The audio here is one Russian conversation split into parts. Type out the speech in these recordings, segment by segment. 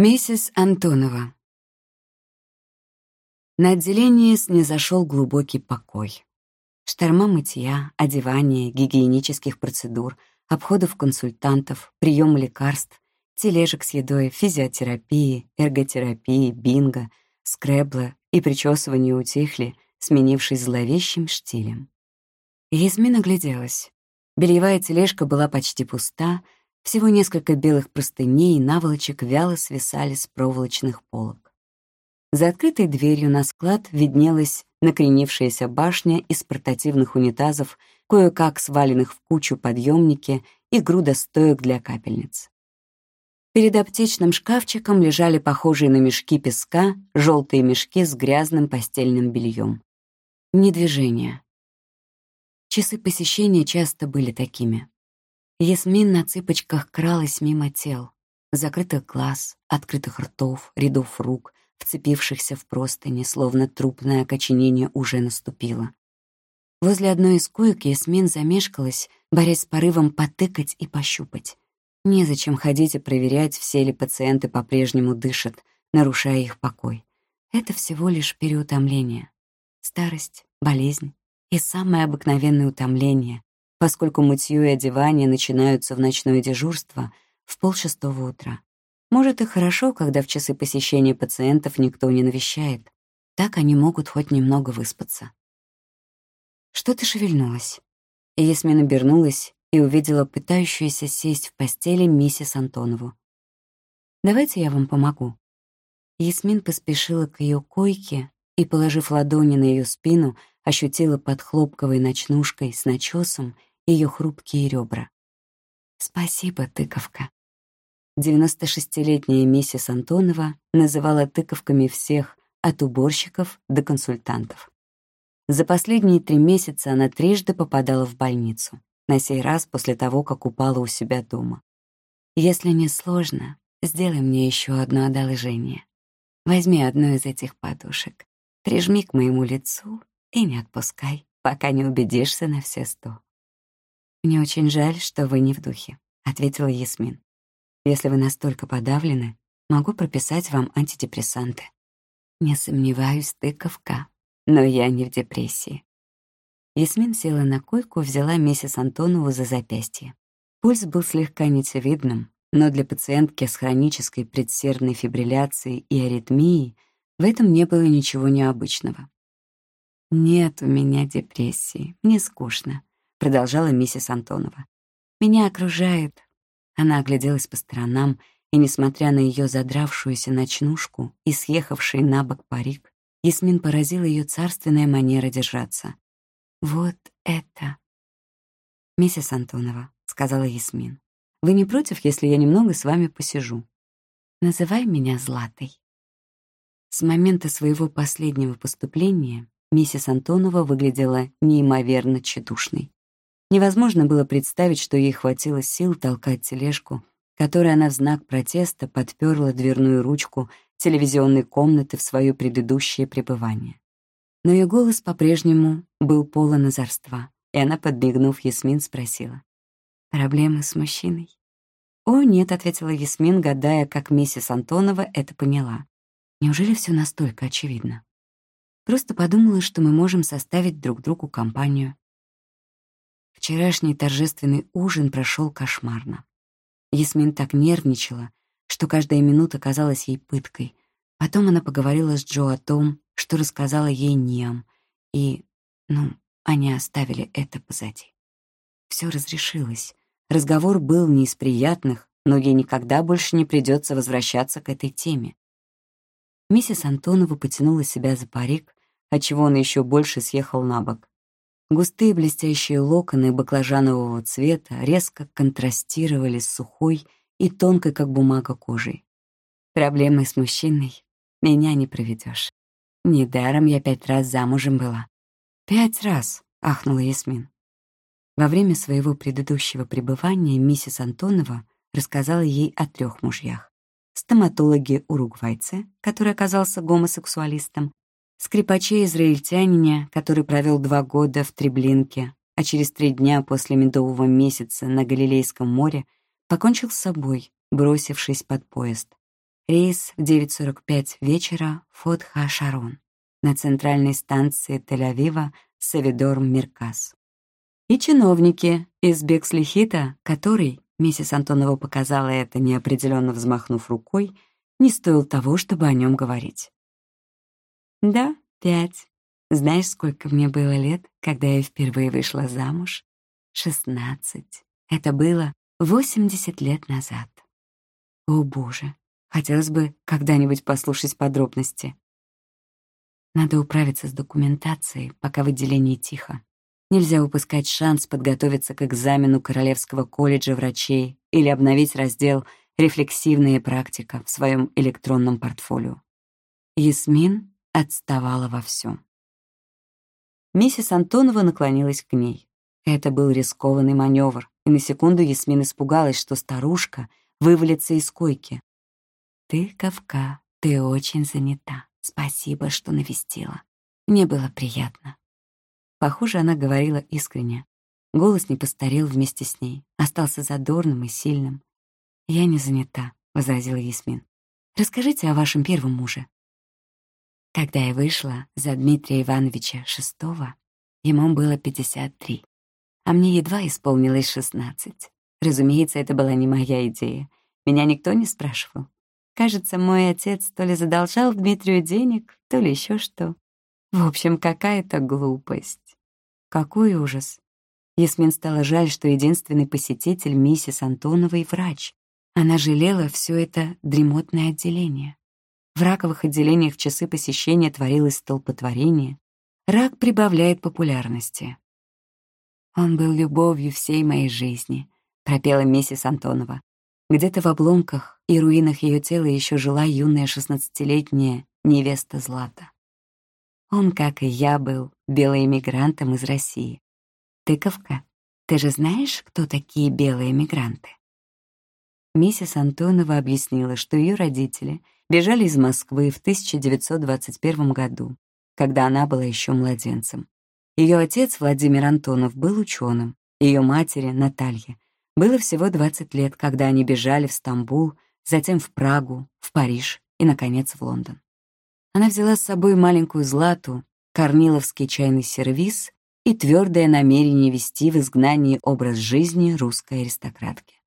Миссис Антонова. На отделении снизошел глубокий покой. Шторма мытья, одевания, гигиенических процедур, обходов консультантов, прием лекарств, тележек с едой, физиотерапии, эрготерапии, бинго, скребла и причесывания утихли, сменившись зловещим штилем. Ясмин огляделась. Бельевая тележка была почти пуста, всего несколько белых простыней и наволочек вяло свисали с проволочных полок. За открытой дверью на склад виднелась накренившаяся башня из портативных унитазов, кое-как сваленных в кучу подъемники и груда стоек для капельниц. Перед аптечным шкафчиком лежали похожие на мешки песка желтые мешки с грязным постельным бельем. Ни движения. Часы посещения часто были такими. Ясмин на цыпочках кралась мимо тел, закрытых глаз, открытых ртов, рядов рук, вцепившихся в простыни, словно трупное окоченение уже наступило. Возле одной из коек Ясмин замешкалась, борясь с порывом потыкать и пощупать. Незачем ходить и проверять, все ли пациенты по-прежнему дышат, нарушая их покой. Это всего лишь переутомление. Старость, болезнь и самое обыкновенное утомление, поскольку мытье и одевание начинаются в ночное дежурство в полшестого утра. Может, и хорошо, когда в часы посещения пациентов никто не навещает. Так они могут хоть немного выспаться. Что-то шевельнулось. И Ясмин обернулась и увидела пытающуюся сесть в постели миссис Антонову. «Давайте я вам помогу». Ясмин поспешила к ее койке и, положив ладони на ее спину, ощутила под хлопковой ночнушкой с начесом ее хрупкие ребра. «Спасибо, тыковка». 96-летняя миссис Антонова называла тыковками всех, от уборщиков до консультантов. За последние три месяца она трижды попадала в больницу, на сей раз после того, как упала у себя дома. «Если не сложно, сделай мне еще одно одолжение. Возьми одну из этих подушек, прижми к моему лицу и не отпускай, пока не убедишься на все сто. «Мне очень жаль, что вы не в духе», — ответила Ясмин. «Если вы настолько подавлены, могу прописать вам антидепрессанты». «Не сомневаюсь, тыковка, но я не в депрессии». Ясмин села на койку, взяла миссис Антонову за запястье. Пульс был слегка нецевидным, но для пациентки с хронической предсердной фибрилляцией и аритмией в этом не было ничего необычного. «Нет у меня депрессии, мне скучно», — продолжала миссис Антонова. «Меня окружает...» Она огляделась по сторонам, и, несмотря на ее задравшуюся ночнушку и съехавший на бок парик, Ясмин поразила ее царственная манера держаться. «Вот это...» «Миссис Антонова», — сказала Ясмин, «вы не против, если я немного с вами посижу? Называй меня Златой». С момента своего последнего поступления миссис Антонова выглядела неимоверно тщедушной. Невозможно было представить, что ей хватило сил толкать тележку, которой она в знак протеста подперла дверную ручку телевизионной комнаты в свое предыдущее пребывание. Но ее голос по-прежнему был полон озорства, и она, подбегнув Ясмин, спросила. «Проблемы с мужчиной?» «О, нет», — ответила Ясмин, гадая, как миссис Антонова это поняла. «Неужели все настолько очевидно?» Просто подумала, что мы можем составить друг другу компанию. Вчерашний торжественный ужин прошел кошмарно. Ясмин так нервничала, что каждая минута казалась ей пыткой. Потом она поговорила с Джо о том, что рассказала ей Ниам, и, ну, они оставили это позади. Все разрешилось. Разговор был не из приятных, но ей никогда больше не придется возвращаться к этой теме. Миссис Антонова потянула себя за парик, отчего он еще больше съехал на бок. Густые блестящие локоны баклажанового цвета резко контрастировали с сухой и тонкой, как бумага, кожей. Проблемы с мужчиной меня не проведешь. Недаром я пять раз замужем была. Пять раз, ахнула Ясмин. Во время своего предыдущего пребывания миссис Антонова рассказала ей о трех мужьях. Стоматологе-уругвайце, который оказался гомосексуалистом, Скрипаче-израильтянине, который провел два года в Треблинке, а через три дня после медового месяца на Галилейском море покончил с собой, бросившись под поезд. Рейс в 9.45 вечера Фот Ха-Шарон на центральной станции Тель-Авива Савидор Миркас. И чиновники из Бекслихита, который, миссис Антонова показала это, неопределенно взмахнув рукой, не стоил того, чтобы о нем говорить. «Да, пять. Знаешь, сколько мне было лет, когда я впервые вышла замуж? Шестнадцать. Это было восемьдесят лет назад. О, боже, хотелось бы когда-нибудь послушать подробности. Надо управиться с документацией, пока в отделении тихо. Нельзя упускать шанс подготовиться к экзамену Королевского колледжа врачей или обновить раздел «Рефлексивная практика» в своем электронном портфолио. Ясмин отставала во всем. Миссис Антонова наклонилась к ней. Это был рискованный маневр, и на секунду Ясмин испугалась, что старушка вывалится из койки. «Ты, Кавка, ты очень занята. Спасибо, что навестила. Мне было приятно». Похоже, она говорила искренне. Голос не постарел вместе с ней, остался задорным и сильным. «Я не занята», — возразила Ясмин. «Расскажите о вашем первом муже». Когда я вышла за Дмитрия Ивановича шестого, ему было 53, а мне едва исполнилось 16. Разумеется, это была не моя идея. Меня никто не спрашивал. Кажется, мой отец то ли задолжал Дмитрию денег, то ли еще что. В общем, какая-то глупость. Какой ужас. Ясмин стало жаль, что единственный посетитель миссис Антоновой — врач. Она жалела все это дремотное отделение. В раковых отделениях в часы посещения творилось столпотворение. Рак прибавляет популярности. «Он был любовью всей моей жизни», — пропела миссис Антонова. Где-то в обломках и руинах ее тела еще жила юная шестнадцатилетняя невеста Злата. Он, как и я, был белоэмигрантом из России. Тыковка, ты же знаешь, кто такие белые эмигранты? Миссис Антонова объяснила, что ее родители — бежали из Москвы в 1921 году, когда она была еще младенцем. Ее отец Владимир Антонов был ученым, ее матери, Наталье, было всего 20 лет, когда они бежали в Стамбул, затем в Прагу, в Париж и, наконец, в Лондон. Она взяла с собой маленькую Злату, корниловский чайный сервиз и твердое намерение вести в изгнании образ жизни русской аристократки.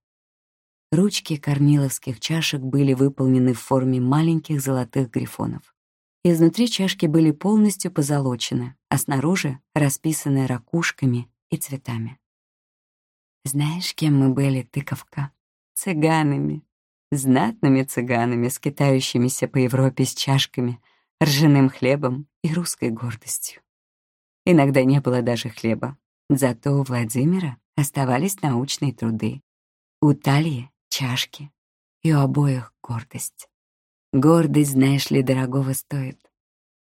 Ручки корниловских чашек были выполнены в форме маленьких золотых грифонов. Изнутри чашки были полностью позолочены, а снаружи расписаны ракушками и цветами. Знаешь, кем мы были, тыковка? Цыганами. Знатными цыганами, скитающимися по Европе с чашками, ржаным хлебом и русской гордостью. Иногда не было даже хлеба. Зато у Владимира оставались научные труды. У Тальи чашки, и у обоих гордость. Гордость, знаешь ли, дорогого стоит.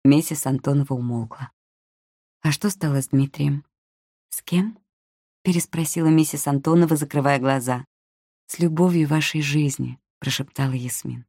Миссис Антонова умолкла. «А что стало с Дмитрием?» «С кем?» — переспросила миссис Антонова, закрывая глаза. «С любовью вашей жизни», — прошептала Ясмин.